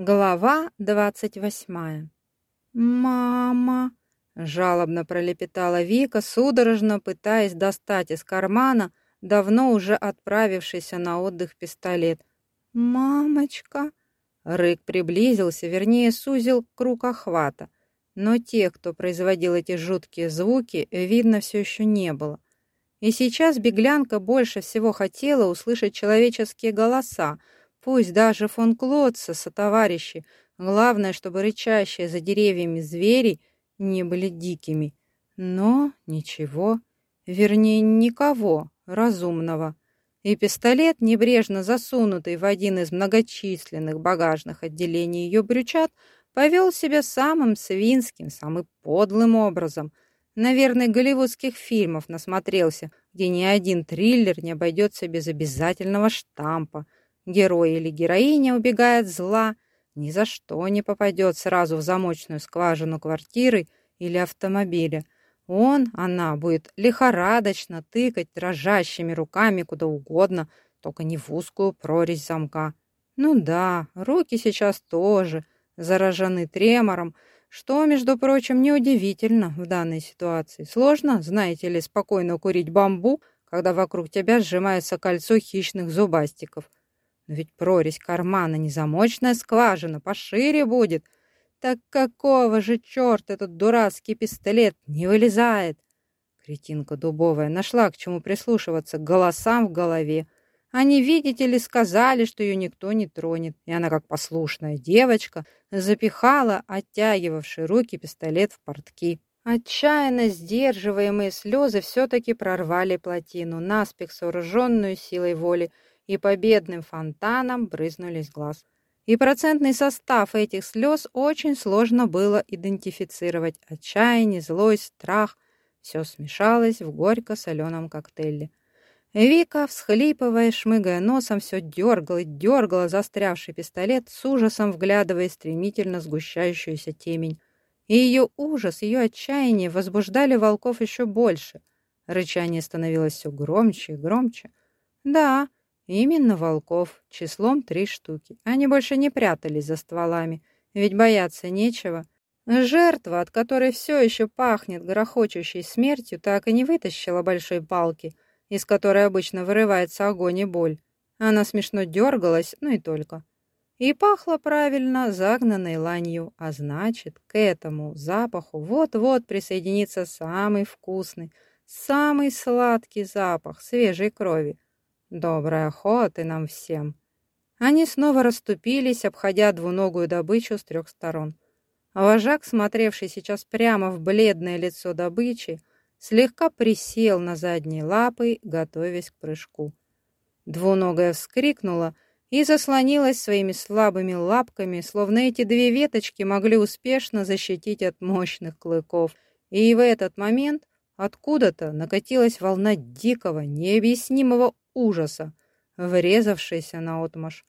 Глава двадцать восьмая. «Мама!» — жалобно пролепетала Вика, судорожно пытаясь достать из кармана давно уже отправившийся на отдых пистолет. «Мамочка!» Рык приблизился, вернее, сузил круг охвата. Но тех, кто производил эти жуткие звуки, видно все еще не было. И сейчас беглянка больше всего хотела услышать человеческие голоса, Пусть даже фон Клотца сотоварищи, главное, чтобы рычащие за деревьями звери не были дикими. Но ничего, вернее, никого разумного. И пистолет, небрежно засунутый в один из многочисленных багажных отделений ее брючат, повел себя самым свинским, самым подлым образом. Наверное, голливудских фильмов насмотрелся, где ни один триллер не обойдется без обязательного штампа — Герой или героиня убегает зла, ни за что не попадет сразу в замочную скважину квартиры или автомобиля. Он, она будет лихорадочно тыкать дрожащими руками куда угодно, только не в узкую прорезь замка. Ну да, руки сейчас тоже заражены тремором, что, между прочим, неудивительно в данной ситуации. Сложно, знаете ли, спокойно курить бамбу, когда вокруг тебя сжимается кольцо хищных зубастиков. Но ведь прорезь кармана не замочная скважина, пошире будет. Так какого же черта этот дурацкий пистолет не вылезает? Кретинка дубовая нашла к чему прислушиваться, к голосам в голове. Они, видите ли, сказали, что ее никто не тронет, и она, как послушная девочка, запихала оттягивавший руки пистолет в портки. Отчаянно сдерживаемые слезы все-таки прорвали плотину, наспех сооруженную силой воли, и победным фонтаном брызнули из глаз. И процентный состав этих слез очень сложно было идентифицировать. Отчаяние, злость, страх — все смешалось в горько-соленом коктейле. Вика, всхлипывая, шмыгая носом, все дергала дергала застрявший пистолет, с ужасом вглядывая стремительно сгущающуюся темень. И ее ужас, ее отчаяние возбуждали волков еще больше. Рычание становилось все громче и громче. Да, Именно волков, числом три штуки. Они больше не прятались за стволами, ведь бояться нечего. Жертва, от которой все еще пахнет грохочущей смертью, так и не вытащила большой палки, из которой обычно вырывается огонь и боль. Она смешно дергалась, ну и только. И пахло правильно загнанной ланью, а значит, к этому запаху вот-вот присоединится самый вкусный, самый сладкий запах свежей крови. Доброй охоты нам всем. Они снова расступились, обходя двуногую добычу с трех сторон. А вожак, смотревший сейчас прямо в бледное лицо добычи, слегка присел на задние лапы, готовясь к прыжку. Двуногая вскрикнула и заслонилась своими слабыми лапками, словно эти две веточки могли успешно защитить от мощных клыков. И в этот момент откуда-то накатилась волна дикого, необъяснимого ужаса, врезавшаяся на отмаш.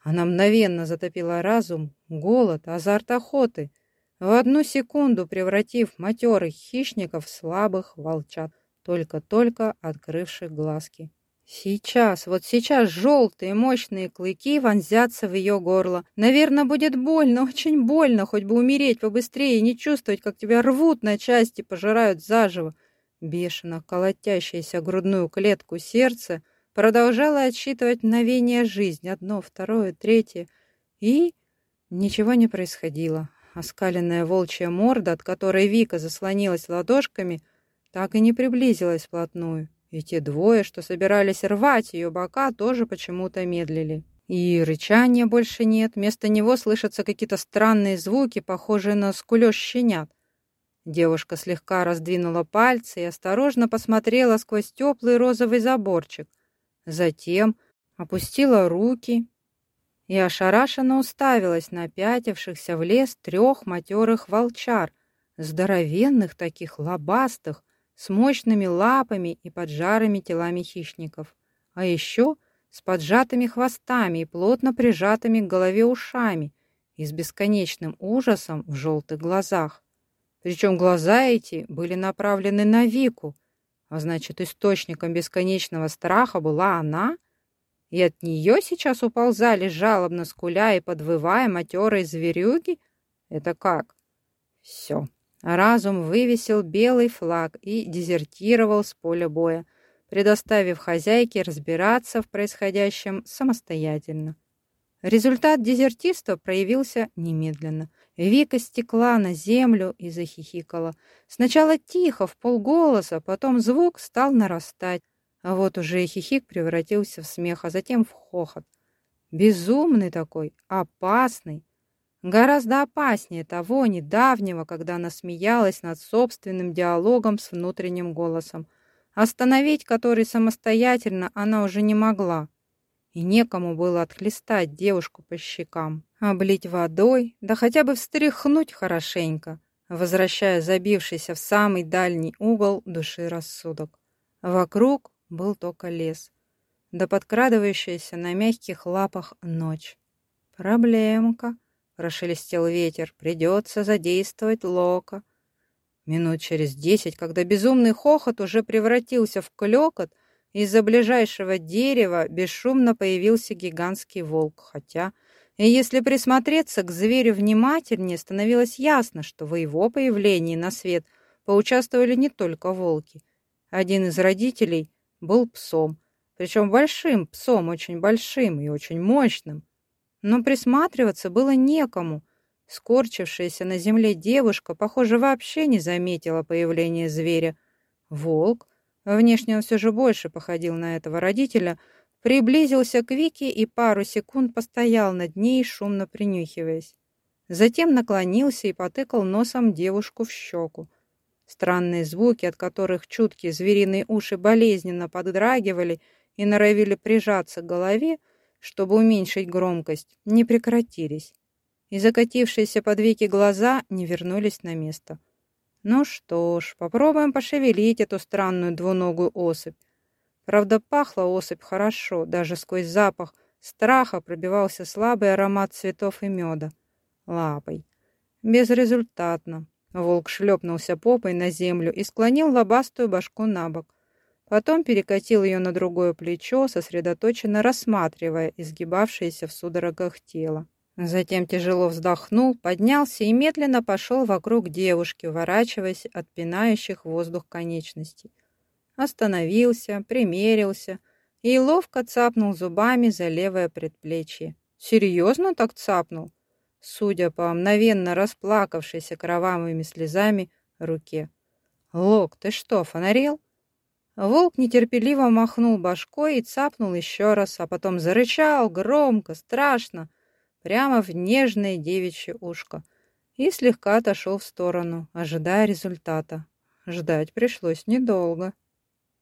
Она мгновенно затопила разум, голод, азарт охоты, в одну секунду превратив матерых хищников в слабых волчат, только-только открывших глазки. Сейчас, вот сейчас желтые мощные клыки вонзятся в ее горло. Наверное, будет больно, очень больно, хоть бы умереть побыстрее и не чувствовать, как тебя рвут на части, пожирают заживо. Бешено колотящееся грудную клетку сердце — продолжала отсчитывать мгновения жизни, одно, второе, третье, и ничего не происходило. Оскаленная волчья морда, от которой Вика заслонилась ладошками, так и не приблизилась вплотную. И те двое, что собирались рвать ее бока, тоже почему-то медлили. И рычания больше нет, вместо него слышатся какие-то странные звуки, похожие на скулёж щенят. Девушка слегка раздвинула пальцы и осторожно посмотрела сквозь теплый розовый заборчик. Затем опустила руки и ошарашенно уставилась на пятившихся в лес трех матерых волчар, здоровенных таких, лобастых, с мощными лапами и поджарыми телами хищников, а еще с поджатыми хвостами и плотно прижатыми к голове ушами и с бесконечным ужасом в желтых глазах. Причем глаза эти были направлены на Вику, а значит, источником бесконечного страха была она? и от нее сейчас уползали, жалобно скуля и подвывая матерой зверюги? Это как? Все. Разум вывесил белый флаг и дезертировал с поля боя, предоставив хозяйке разбираться в происходящем самостоятельно. Результат дезертирства проявился немедленно. Вика стекла на землю и захихикала. Сначала тихо, в полголоса, потом звук стал нарастать. А вот уже и хихик превратился в смех, а затем в хохот. Безумный такой, опасный. Гораздо опаснее того недавнего, когда она смеялась над собственным диалогом с внутренним голосом, остановить который самостоятельно она уже не могла. И некому было отхлестать девушку по щекам, облить водой, да хотя бы встряхнуть хорошенько, возвращая забившийся в самый дальний угол души рассудок. Вокруг был только лес, да подкрадывающаяся на мягких лапах ночь. «Проблемка», — прошелестел ветер, — «придется задействовать лока». Минут через десять, когда безумный хохот уже превратился в клёкот, из-за ближайшего дерева бесшумно появился гигантский волк, хотя, и если присмотреться к зверю внимательнее, становилось ясно, что в его появлении на свет поучаствовали не только волки. Один из родителей был псом, причем большим псом, очень большим и очень мощным. Но присматриваться было некому. Скорчившаяся на земле девушка, похоже, вообще не заметила появления зверя. Волк, внешне он все же больше походил на этого родителя, приблизился к Вике и пару секунд постоял над ней, шумно принюхиваясь. Затем наклонился и потыкал носом девушку в щеку. Странные звуки, от которых чуткие звериные уши болезненно поддрагивали и норовили прижаться к голове, чтобы уменьшить громкость, не прекратились. И закатившиеся под веки глаза не вернулись на место. Ну что ж, попробуем пошевелить эту странную двуногую особь. Правда, пахла особь хорошо, даже сквозь запах страха пробивался слабый аромат цветов и меда. Лапой. Безрезультатно. Волк шлепнулся попой на землю и склонил лобастую башку на бок. Потом перекатил ее на другое плечо, сосредоточенно рассматривая изгибавшееся в судорогах тело. Затем тяжело вздохнул, поднялся и медленно пошел вокруг девушки, уворачиваясь от пинающих воздух конечностей. Остановился, примерился и ловко цапнул зубами за левое предплечье. Серьезно так цапнул? судя по мгновенно расплакавшейся кровавыми слезами руке. «Лок, ты что, фонарел?» Волк нетерпеливо махнул башкой и цапнул еще раз, а потом зарычал громко, страшно, прямо в нежное девичье ушко и слегка отошел в сторону, ожидая результата. Ждать пришлось недолго.